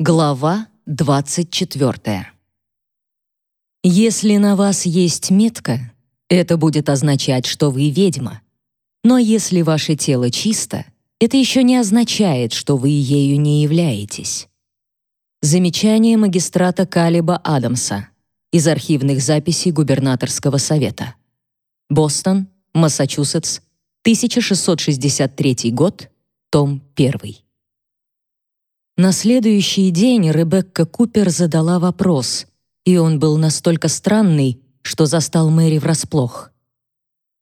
Глава 24. Если на вас есть метка, это будет означать, что вы ведьма. Но если ваше тело чисто, это еще не означает, что вы ею не являетесь. Замечание магистрата Калиба Адамса из архивных записей губернаторского совета. Бостон, Массачусетс, 1663 год, том 1. На следующий день Ребекка Купер задала вопрос, и он был настолько странный, что застал Мэри врасплох.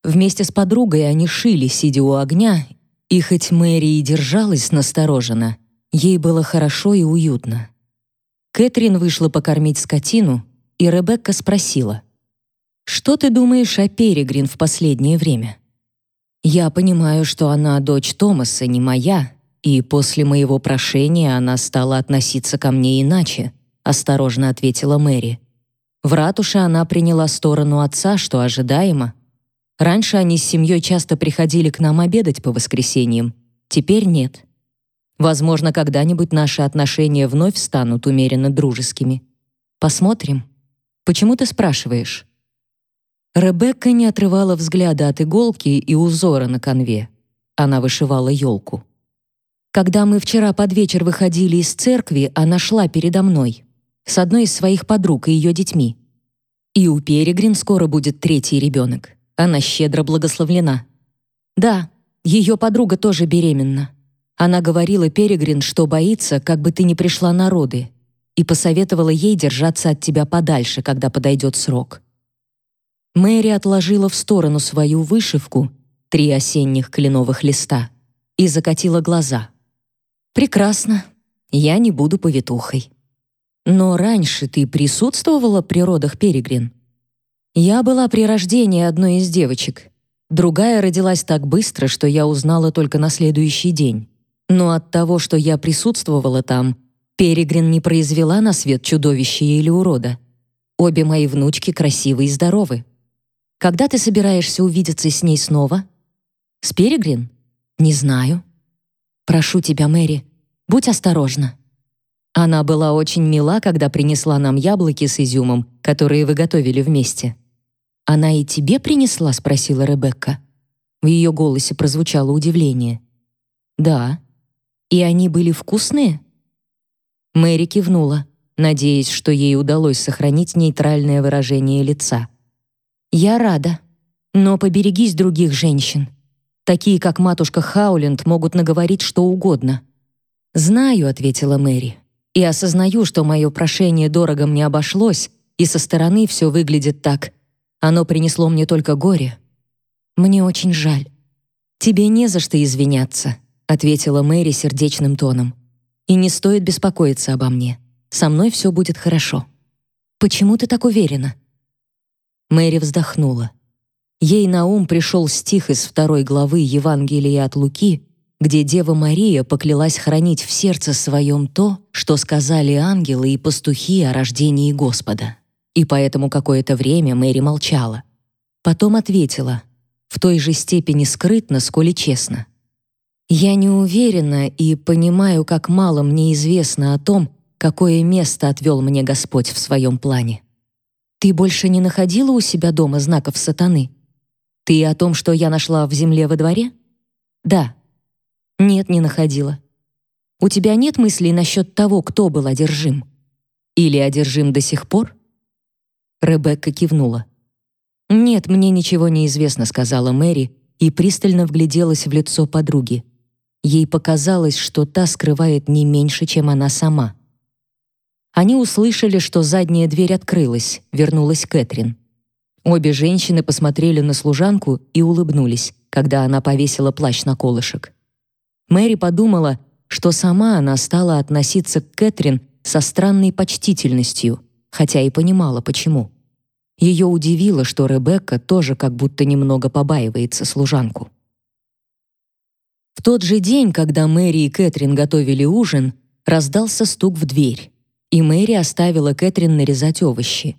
Вместе с подругой они шили, сидя у огня, и хоть Мэри и держалась настороженно, ей было хорошо и уютно. Кэтрин вышла покормить скотину, и Ребекка спросила, «Что ты думаешь о Перегрин в последнее время?» «Я понимаю, что она дочь Томаса, не моя, и после моего прошения она стала относиться ко мне иначе, осторожно ответила Мэри. В ратуше она приняла сторону отца, что ожидаемо. Раньше они с семьей часто приходили к нам обедать по воскресеньям, теперь нет. Возможно, когда-нибудь наши отношения вновь станут умеренно дружескими. Посмотрим. Почему ты спрашиваешь? Ребекка не отрывала взгляда от иголки и узора на конве. Она вышивала елку. Когда мы вчера под вечер выходили из церкви, она шла передо мной с одной из своих подруг и ее детьми. И у Перегрин скоро будет третий ребенок. Она щедро благословлена. Да, ее подруга тоже беременна. Она говорила Перегрин, что боится, как бы ты не пришла на роды, и посоветовала ей держаться от тебя подальше, когда подойдет срок. Мэри отложила в сторону свою вышивку, три осенних кленовых листа, и закатила глаза. Прекрасно. Я не буду повитухой. Но раньше ты присутствовала при родах Перегрин? Я была при рождении одной из девочек. Другая родилась так быстро, что я узнала только на следующий день. Но от того, что я присутствовала там, Перегрин не произвела на свет чудовища или урода. Обе мои внучки красивы и здоровы. Когда ты собираешься увидеться с ней снова? С Перегрин? Не знаю. Прошу тебя, Мэри, будь осторожна. Она была очень мила, когда принесла нам яблоки с изюмом, которые вы готовили вместе. Она и тебе принесла, спросила Ребекка. В ее голосе прозвучало удивление. Да. И они были вкусные? Мэри кивнула, надеясь, что ей удалось сохранить нейтральное выражение лица. Я рада, но поберегись других женщин. Такие, как матушка Хауленд, могут наговорить что угодно. «Знаю», — ответила Мэри, «и осознаю, что мое прошение дорого мне обошлось, и со стороны все выглядит так. Оно принесло мне только горе. Мне очень жаль». «Тебе не за что извиняться», — ответила Мэри сердечным тоном. «И не стоит беспокоиться обо мне. Со мной все будет хорошо». «Почему ты так уверена?» Мэри вздохнула. Ей на ум пришел стих из второй главы Евангелия от Луки, где Дева Мария поклялась хранить в сердце своем то, что сказали ангелы и пастухи о рождении Господа. И поэтому какое-то время Мэри молчала. Потом ответила, в той же степени скрытно, сколь и честно. «Я не уверена и понимаю, как мало мне известно о том, какое место отвел мне Господь в своем плане. Ты больше не находила у себя дома знаков сатаны?» Ты о том, что я нашла в земле во дворе? Да. Нет, не находила. У тебя нет мыслей насчет того, кто был одержим? Или одержим до сих пор? Ребекка кивнула. «Нет, мне ничего не известно», — сказала Мэри и пристально вгляделась в лицо подруги. Ей показалось, что та скрывает не меньше, чем она сама. Они услышали, что задняя дверь открылась, вернулась Кэтрин. Обе женщины посмотрели на служанку и улыбнулись, когда она повесила плащ на колышек. Мэри подумала, что сама она стала относиться к Кэтрин со странной почтительностью, хотя и понимала, почему. Ее удивило, что Ребекка тоже как будто немного побаивается служанку. В тот же день, когда Мэри и Кэтрин готовили ужин, раздался стук в дверь, и Мэри оставила Кэтрин нарезать овощи.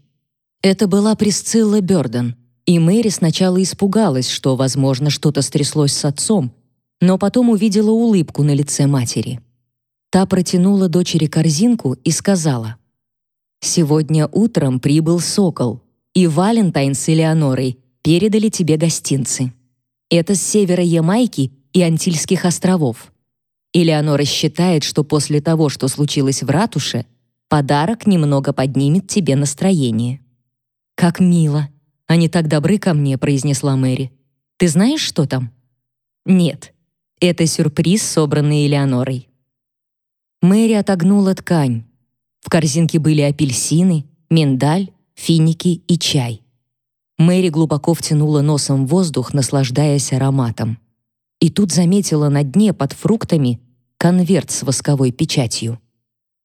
Это была Присцилла Бёрден, и Мэри сначала испугалась, что, возможно, что-то стряслось с отцом, но потом увидела улыбку на лице матери. Та протянула дочери корзинку и сказала, «Сегодня утром прибыл сокол, и Валентайн с Элеонорой передали тебе гостинцы. Это с севера Ямайки и Антильских островов. Элеонора считает, что после того, что случилось в ратуше, подарок немного поднимет тебе настроение». «Как мило! Они так добры ко мне», — произнесла Мэри. «Ты знаешь, что там?» «Нет. Это сюрприз, собранный Элеонорой». Мэри отогнула ткань. В корзинке были апельсины, миндаль, финики и чай. Мэри глубоко втянула носом воздух, наслаждаясь ароматом. И тут заметила на дне под фруктами конверт с восковой печатью.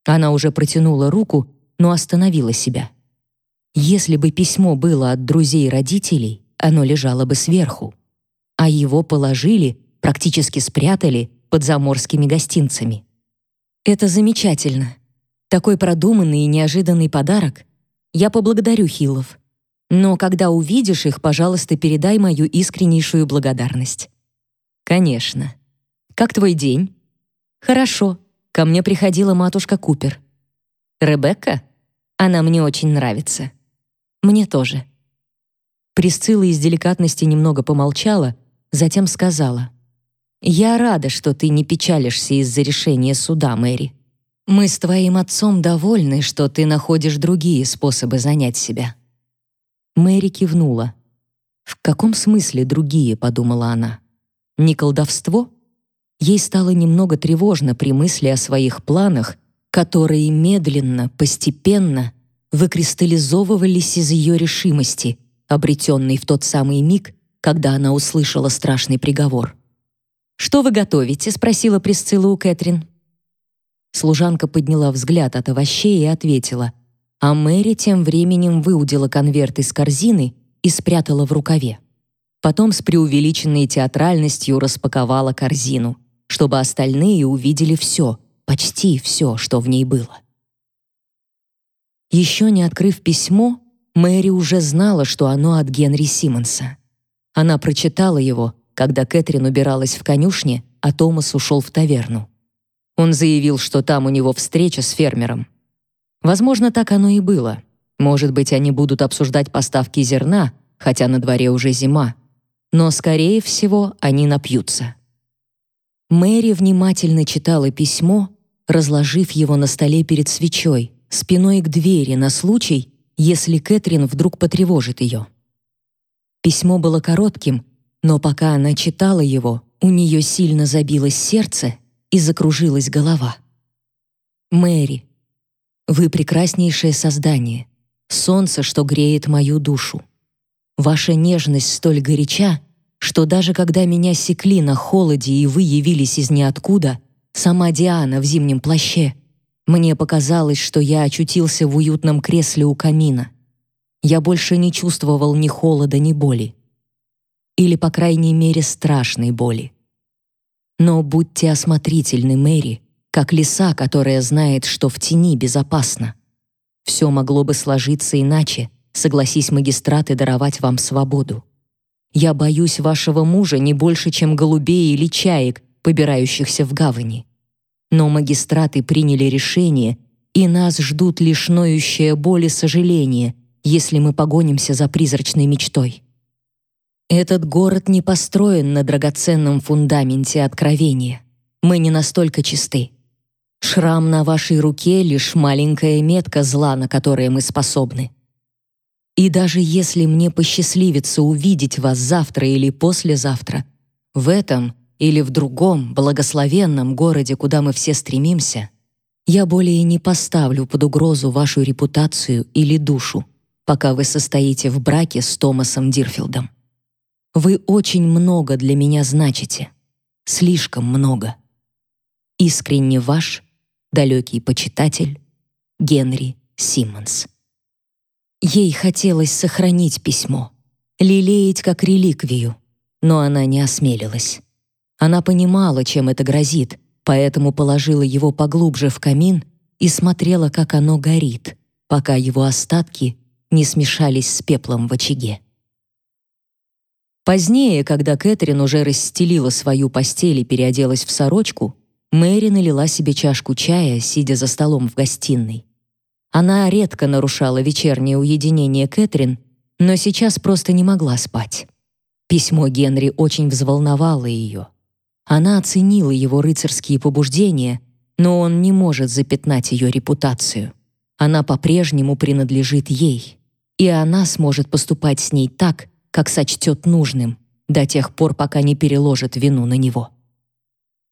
Она уже протянула руку, но остановила себя. Если бы письмо было от друзей родителей, оно лежало бы сверху. А его положили, практически спрятали под заморскими гостинцами. Это замечательно. Такой продуманный и неожиданный подарок. Я поблагодарю Хилов. Но когда увидишь их, пожалуйста, передай мою искреннейшую благодарность. Конечно. Как твой день? Хорошо. Ко мне приходила матушка Купер. Ребекка? Она мне очень нравится. Мне тоже. Присцилла из деликатности немного помолчала, затем сказала: "Я рада, что ты не печалишься из-за решения суда, Мэри. Мы с твоим отцом довольны, что ты находишь другие способы занять себя". Мэри кивнула. В каком смысле другие, подумала она. Не колдовство? Ей стало немного тревожно при мысли о своих планах, которые медленно, постепенно выкристаллизовывались из ее решимости, обретенной в тот самый миг, когда она услышала страшный приговор. «Что вы готовите?» — спросила Присцилла у Кэтрин. Служанка подняла взгляд от овощей и ответила, а Мэри тем временем выудила конверт из корзины и спрятала в рукаве. Потом с преувеличенной театральностью распаковала корзину, чтобы остальные увидели все, почти все, что в ней было. Еще не открыв письмо, Мэри уже знала, что оно от Генри Симмонса. Она прочитала его, когда Кэтрин убиралась в конюшне, а Томас ушел в таверну. Он заявил, что там у него встреча с фермером. Возможно, так оно и было. Может быть, они будут обсуждать поставки зерна, хотя на дворе уже зима. Но, скорее всего, они напьются. Мэри внимательно читала письмо, разложив его на столе перед свечой, спиной к двери на случай, если Кэтрин вдруг потревожит ее. Письмо было коротким, но пока она читала его, у нее сильно забилось сердце и закружилась голова. «Мэри, вы прекраснейшее создание, солнце, что греет мою душу. Ваша нежность столь горяча, что даже когда меня секли на холоде и вы явились из ниоткуда, сама Диана в зимнем плаще — мне показалось, что я очутился в уютном кресле у камина. Я больше не чувствовал ни холода, ни боли. Или, по крайней мере, страшной боли. Но будьте осмотрительны, Мэри, как лиса, которая знает, что в тени безопасно. Все могло бы сложиться иначе, согласись магистраты даровать вам свободу. Я боюсь вашего мужа не больше, чем голубей или чаек, побирающихся в гавани. Но магистраты приняли решение, и нас ждут лишь ноющая боль и сожаление, если мы погонимся за призрачной мечтой. Этот город не построен на драгоценном фундаменте откровения. Мы не настолько чисты. Шрам на вашей руке — лишь маленькая метка зла, на которое мы способны. И даже если мне посчастливится увидеть вас завтра или послезавтра, в этом или в другом благословенном городе, куда мы все стремимся, я более не поставлю под угрозу вашу репутацию или душу, пока вы состоите в браке с Томасом Дирфилдом. Вы очень много для меня значите, слишком много. Искренне ваш, далекий почитатель, Генри Симмонс. Ей хотелось сохранить письмо, лелеять как реликвию, но она не осмелилась. Она понимала, чем это грозит, поэтому положила его поглубже в камин и смотрела, как оно горит, пока его остатки не смешались с пеплом в очаге. Позднее, когда Кэтрин уже расстелила свою постель и переоделась в сорочку, Мэри налила себе чашку чая, сидя за столом в гостиной. Она редко нарушала вечернее уединение Кэтрин, но сейчас просто не могла спать. Письмо Генри очень взволновало ее. Она оценила его рыцарские побуждения, но он не может запятнать ее репутацию. Она по-прежнему принадлежит ей, и она сможет поступать с ней так, как сочтет нужным, до тех пор, пока не переложит вину на него.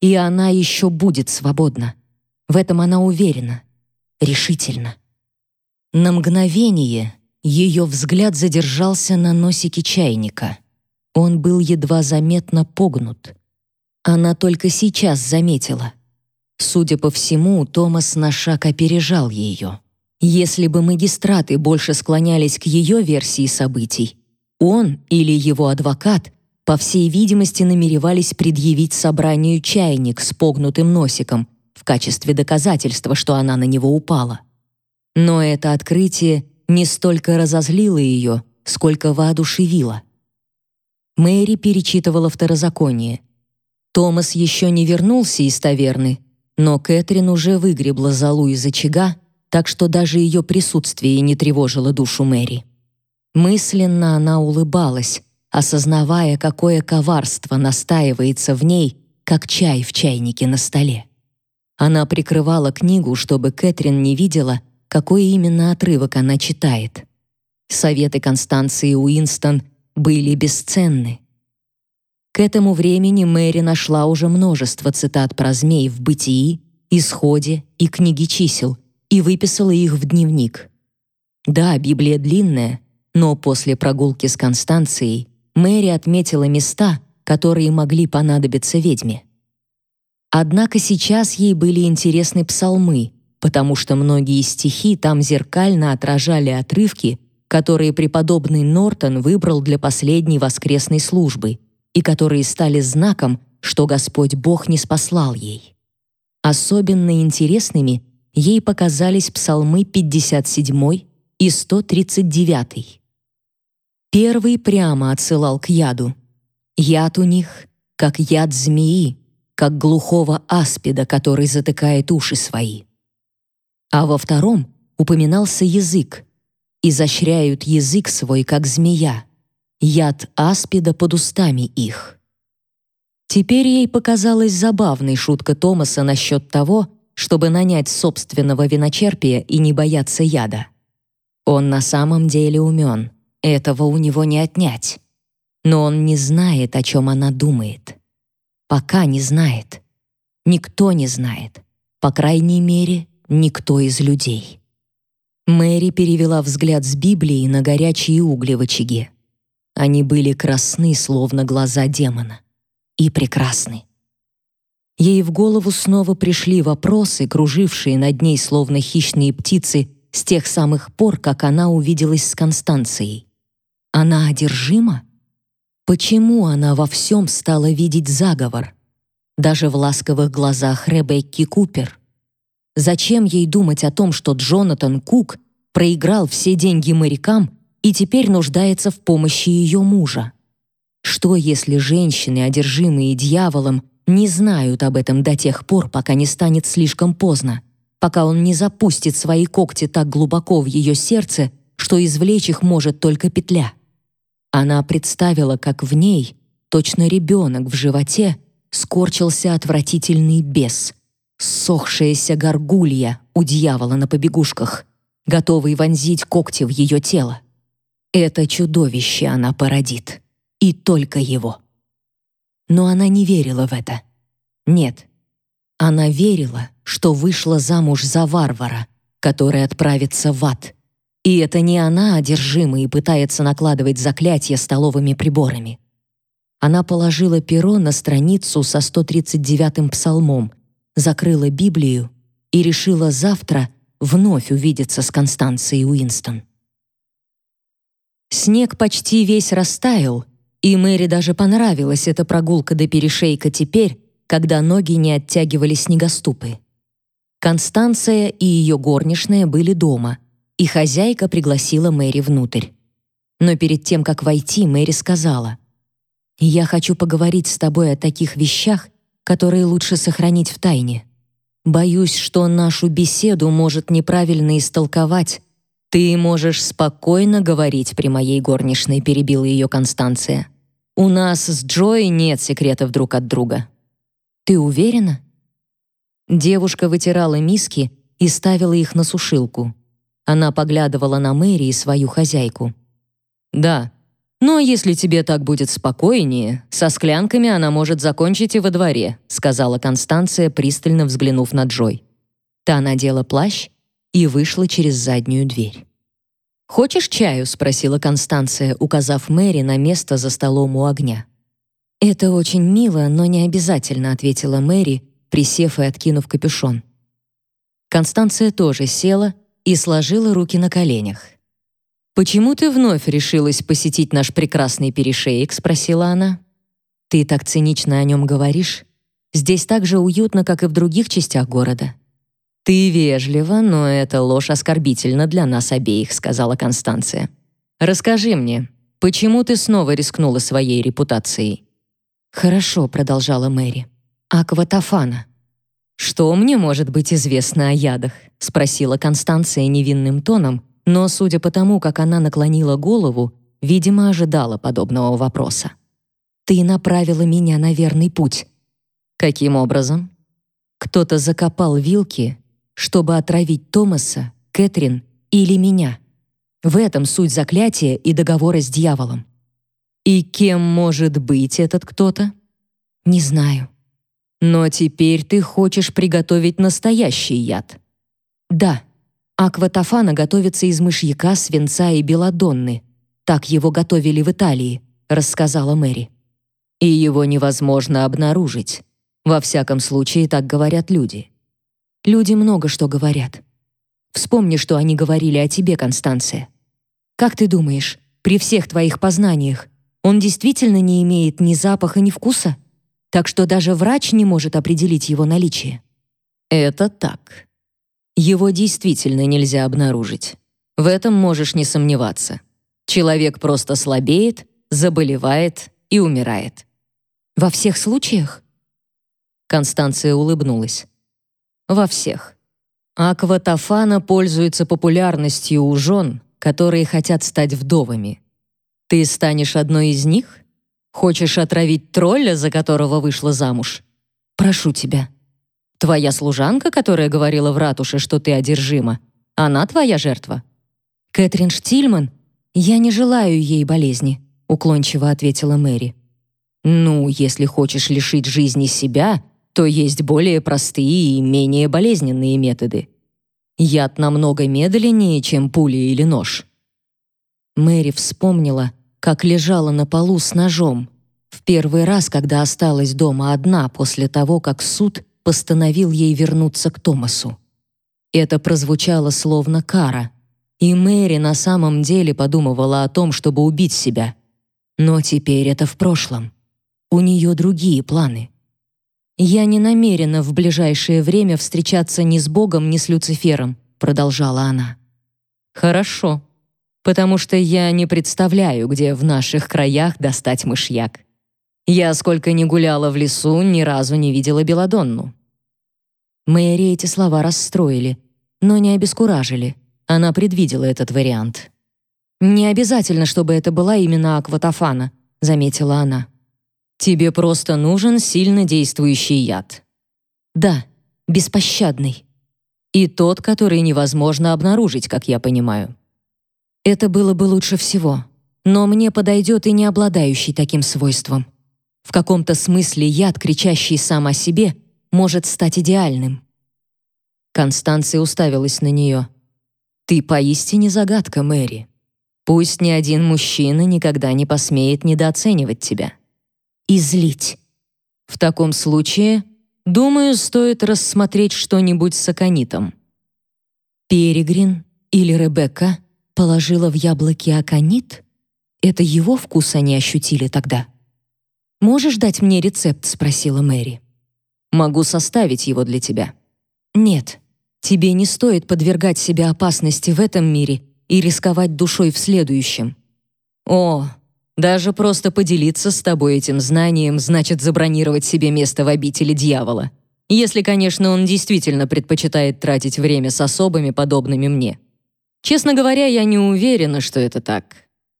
И она еще будет свободна. В этом она уверена, решительно. На мгновение ее взгляд задержался на носике чайника. Он был едва заметно погнут. Она только сейчас заметила. Судя по всему, Томас на шаг опережал ее. Если бы магистраты больше склонялись к ее версии событий, он или его адвокат по всей видимости, намеревались предъявить собранию чайник с погнутым носиком в качестве доказательства, что она на него упала. Но это открытие не столько разозлило ее, сколько воодушевило. Мэри перечитывала второзаконие. Томас еще не вернулся из таверны, но Кэтрин уже выгребла залу из очага, так что даже ее присутствие не тревожило душу Мэри. Мысленно она улыбалась, осознавая, какое коварство настаивается в ней, как чай в чайнике на столе. Она прикрывала книгу, чтобы Кэтрин не видела, какой именно отрывок она читает. Советы Констанции Уинстон были бесценны. К этому времени Мэри нашла уже множество цитат про змей в «Бытии», «Исходе» и «Книге чисел» и выписала их в дневник. Да, Библия длинная, но после прогулки с Констанцией Мэри отметила места, которые могли понадобиться ведьме. Однако сейчас ей были интересны псалмы, потому что многие стихи там зеркально отражали отрывки, которые преподобный Нортон выбрал для последней воскресной службы и которые стали знаком, что Господь Бог не спаслал ей. Особенно интересными ей показались псалмы 57 и 139. Первый прямо отсылал к яду. Яд у них, как яд змеи, как глухого аспида, который затыкает уши свои. А во втором упоминался язык. Изощряют язык свой, как змея. Яд аспида под устами их. Теперь ей показалась забавной шутка Томаса насчет того, чтобы нанять собственного виночерпия и не бояться яда. Он на самом деле умен. Этого у него не отнять. Но он не знает, о чем она думает. Пока не знает. Никто не знает. По крайней мере, никто из людей. Мэри перевела взгляд с Библии на горячие угли в очаге. Они были красны, словно глаза демона. И прекрасны. Ей в голову снова пришли вопросы, кружившие над ней словно хищные птицы с тех самых пор, как она увиделась с Констанцией. Она одержима? Почему она во всем стала видеть заговор? Даже в ласковых глазах Ребекки Купер. Зачем ей думать о том, что Джонатан Кук проиграл все деньги морякам и теперь нуждается в помощи ее мужа? Что, если женщины, одержимые дьяволом, не знают об этом до тех пор, пока не станет слишком поздно, пока он не запустит свои когти так глубоко в ее сердце, что извлечь их может только петля? Она представила, как в ней, точно ребенок в животе, скорчился отвратительный бес, сохшаяся горгулья у дьявола на побегушках, готовый вонзить когти в ее тело. Это чудовище она породит, и только его. Но она не верила в это. Нет, она верила, что вышла замуж за варвара, который отправится в ад, и это не она одержима и пытается накладывать заклятия столовыми приборами. Она положила перо на страницу со 139-м псалмом, закрыла Библию и решила завтра вновь увидеться с Констанцией Уинстон. Снег почти весь растаял, и Мэри даже понравилась эта прогулка до перешейка теперь, когда ноги не оттягивали снегоступы. Констанция и ее горничная были дома — и хозяйка пригласила Мэри внутрь. Но перед тем, как войти, Мэри сказала, «Я хочу поговорить с тобой о таких вещах, которые лучше сохранить в тайне. Боюсь, что нашу беседу может неправильно истолковать. Ты можешь спокойно говорить при моей горничной, перебила ее Констанция. У нас с Джой нет секретов друг от друга. Ты уверена? Девушка вытирала миски и ставила их на сушилку. Она поглядывала на Мэри и свою хозяйку. «Да, но если тебе так будет спокойнее, со склянками она может закончить и во дворе», сказала Констанция, пристально взглянув на Джой. Та надела плащ и вышла через заднюю дверь. «Хочешь чаю?» — спросила Констанция, указав Мэри на место за столом у огня. «Это очень мило, но не обязательно», — ответила Мэри, присев и откинув капюшон. Констанция тоже села и сложила руки на коленях. «Почему ты вновь решилась посетить наш прекрасный перешеек?» — спросила она. «Ты так цинично о нем говоришь. Здесь так же уютно, как и в других частях города». «Ты вежлива, но эта ложь оскорбительна для нас обеих», — сказала Констанция. «Расскажи мне, почему ты снова рискнула своей репутацией?» «Хорошо», — продолжала Мэри. «Акватофана». «Что мне может быть известно о ядах?» — спросила Констанция невинным тоном, но, судя по тому, как она наклонила голову, видимо, ожидала подобного вопроса. «Ты направила меня на верный путь». «Каким образом?» «Кто-то закопал вилки чтобы отравить Томаса, Кэтрин или меня. В этом суть заклятия и договора с дьяволом. И кем может быть этот кто-то? Не знаю. Но теперь ты хочешь приготовить настоящий яд. Да. Акватофана готовится из мышьяка, свинца и белладонны. Так его готовили в Италии, рассказала Мэри. И его невозможно обнаружить. Во всяком случае, так говорят люди. Люди много что говорят. Вспомни, что они говорили о тебе, Констанция. Как ты думаешь, при всех твоих познаниях он действительно не имеет ни запаха, ни вкуса? Так что даже врач не может определить его наличие. Это так. Его действительно нельзя обнаружить. В этом можешь не сомневаться. Человек просто слабеет, заболевает и умирает. Во всех случаях? Констанция улыбнулась во всех. Акватофана пользуется популярностью у жен, которые хотят стать вдовами. Ты станешь одной из них? Хочешь отравить тролля, за которого вышла замуж? Прошу тебя. Твоя служанка, которая говорила в ратуше, что ты одержима, она твоя жертва? Кэтрин Штильман? Я не желаю ей болезни, уклончиво ответила Мэри. Ну, если хочешь лишить жизни себя, то есть более простые и менее болезненные методы. Яд намного медленнее, чем пуля или нож. Мэри вспомнила, как лежала на полу с ножом, в первый раз, когда осталась дома одна после того, как суд постановил ей вернуться к Томасу. Это прозвучало словно кара, и Мэри на самом деле подумывала о том, чтобы убить себя. Но теперь это в прошлом. У нее другие планы. «Я не намерена в ближайшее время встречаться ни с Богом, ни с Люцифером», продолжала она. «Хорошо, потому что я не представляю, где в наших краях достать мышьяк. Я, сколько ни гуляла в лесу, ни разу не видела Беладонну». Мэри эти слова расстроили, но не обескуражили. Она предвидела этот вариант. «Не обязательно, чтобы это была именно Акватофана», — заметила она. Тебе просто нужен сильно действующий яд. Да, беспощадный. И тот, который невозможно обнаружить, как я понимаю. Это было бы лучше всего, но мне подойдет и не обладающий таким свойством. В каком-то смысле яд, кричащий сам о себе, может стать идеальным. Констанция уставилась на нее. «Ты поистине загадка, Мэри. Пусть ни один мужчина никогда не посмеет недооценивать тебя» и злить. В таком случае, думаю, стоит рассмотреть что-нибудь с аконитом. Перегрин или Ребекка положила в яблоки аконит? Это его вкус они ощутили тогда. «Можешь дать мне рецепт?» — спросила Мэри. «Могу составить его для тебя». «Нет, тебе не стоит подвергать себя опасности в этом мире и рисковать душой в следующем». «О, Даже просто поделиться с тобой этим знанием значит забронировать себе место в обители дьявола. Если, конечно, он действительно предпочитает тратить время с особыми, подобными мне. Честно говоря, я не уверена, что это так.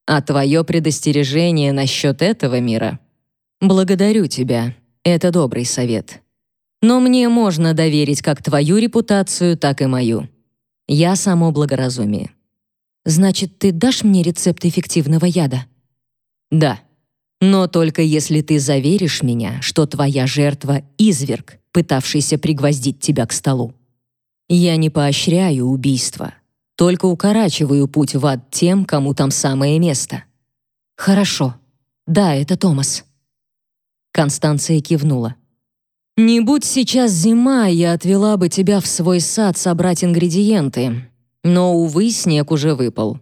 А твое предостережение насчет этого мира... Благодарю тебя. Это добрый совет. Но мне можно доверить как твою репутацию, так и мою. Я само благоразумие. Значит, ты дашь мне рецепт эффективного яда? Да. Но только если ты заверишь меня, что твоя жертва — изверг, пытавшийся пригвоздить тебя к столу. Я не поощряю убийство, только укорачиваю путь в ад тем, кому там самое место. Хорошо. Да, это Томас. Констанция кивнула. Не будь сейчас зима, я отвела бы тебя в свой сад собрать ингредиенты. Но, увы, снег уже выпал.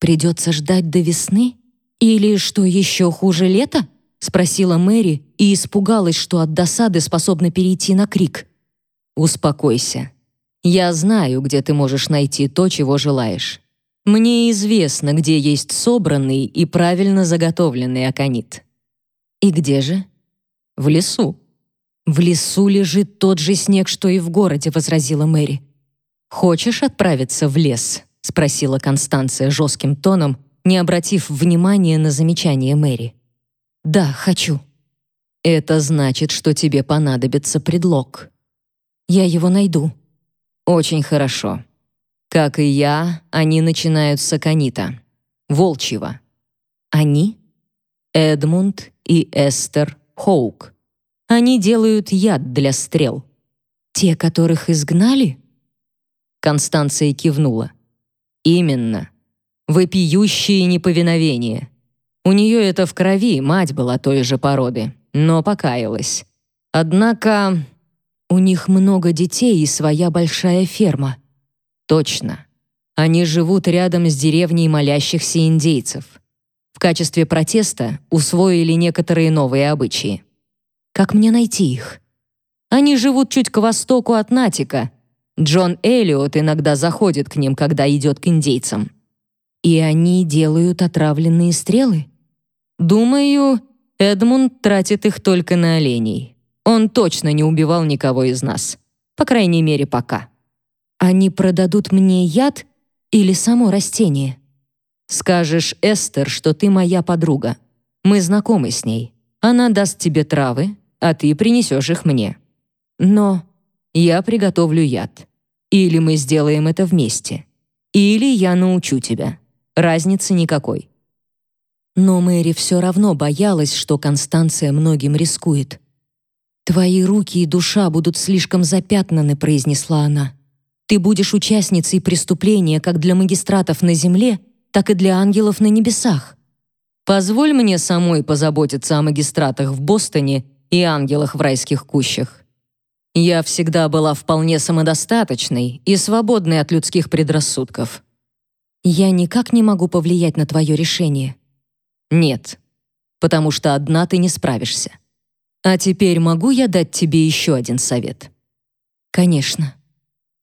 Придется ждать до весны? Или, что еще хуже, лета? Спросила Мэри и испугалась, что от досады способна перейти на крик. Успокойся. Я знаю, где ты можешь найти то, чего желаешь. Мне известно, где есть собранный и правильно заготовленный аконит. И где же? В лесу. «В лесу лежит тот же снег, что и в городе», — возразила Мэри. «Хочешь отправиться в лес?» — спросила Констанция жестким тоном, не обратив внимания на замечание Мэри. «Да, хочу». «Это значит, что тебе понадобится предлог». «Я его найду». «Очень хорошо. Как и я, они начинают с Аконита, волчьего». «Они?» «Эдмунд и Эстер Хоук». Они делают яд для стрел. Те, которых изгнали? Констанция кивнула. Именно. Вопиющее неповиновение. У нее это в крови, мать была той же породы, но покаялась. Однако у них много детей и своя большая ферма. Точно. Они живут рядом с деревней молящихся индейцев. В качестве протеста усвоили некоторые новые обычаи. Как мне найти их? Они живут чуть к востоку от Натика. Джон Эллиот иногда заходит к ним, когда идет к индейцам. И они делают отравленные стрелы? Думаю, Эдмунд тратит их только на оленей. Он точно не убивал никого из нас. По крайней мере, пока. Они продадут мне яд или само растение? Скажешь Эстер, что ты моя подруга. Мы знакомы с ней. Она даст тебе травы, а ты принесешь их мне. Но я приготовлю яд. Или мы сделаем это вместе. Или я научу тебя. Разницы никакой. Но Мэри все равно боялась, что Констанция многим рискует. «Твои руки и душа будут слишком запятнаны», — произнесла она. «Ты будешь участницей преступления как для магистратов на земле, так и для ангелов на небесах». «Позволь мне самой позаботиться о магистратах в Бостоне и ангелах в райских кущах. Я всегда была вполне самодостаточной и свободной от людских предрассудков. Я никак не могу повлиять на твое решение. Нет, потому что одна ты не справишься. А теперь могу я дать тебе еще один совет? Конечно.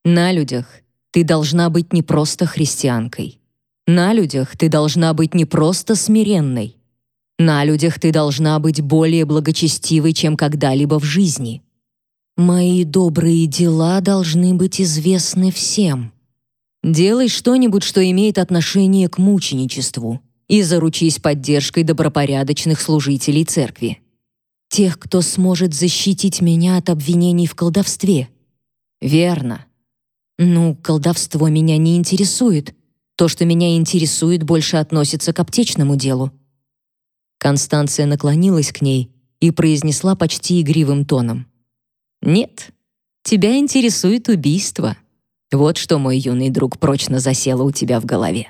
На людях ты должна быть не просто христианкой. На людях ты должна быть не просто смиренной. На людях ты должна быть более благочестивой, чем когда-либо в жизни. Мои добрые дела должны быть известны всем. Делай что-нибудь, что имеет отношение к мученичеству, и заручись поддержкой добропорядочных служителей церкви. Тех, кто сможет защитить меня от обвинений в колдовстве. Верно. Ну, колдовство меня не интересует. То, что меня интересует, больше относится к аптечному делу. Констанция наклонилась к ней и произнесла почти игривым тоном. «Нет, тебя интересует убийство. Вот что, мой юный друг, прочно засело у тебя в голове».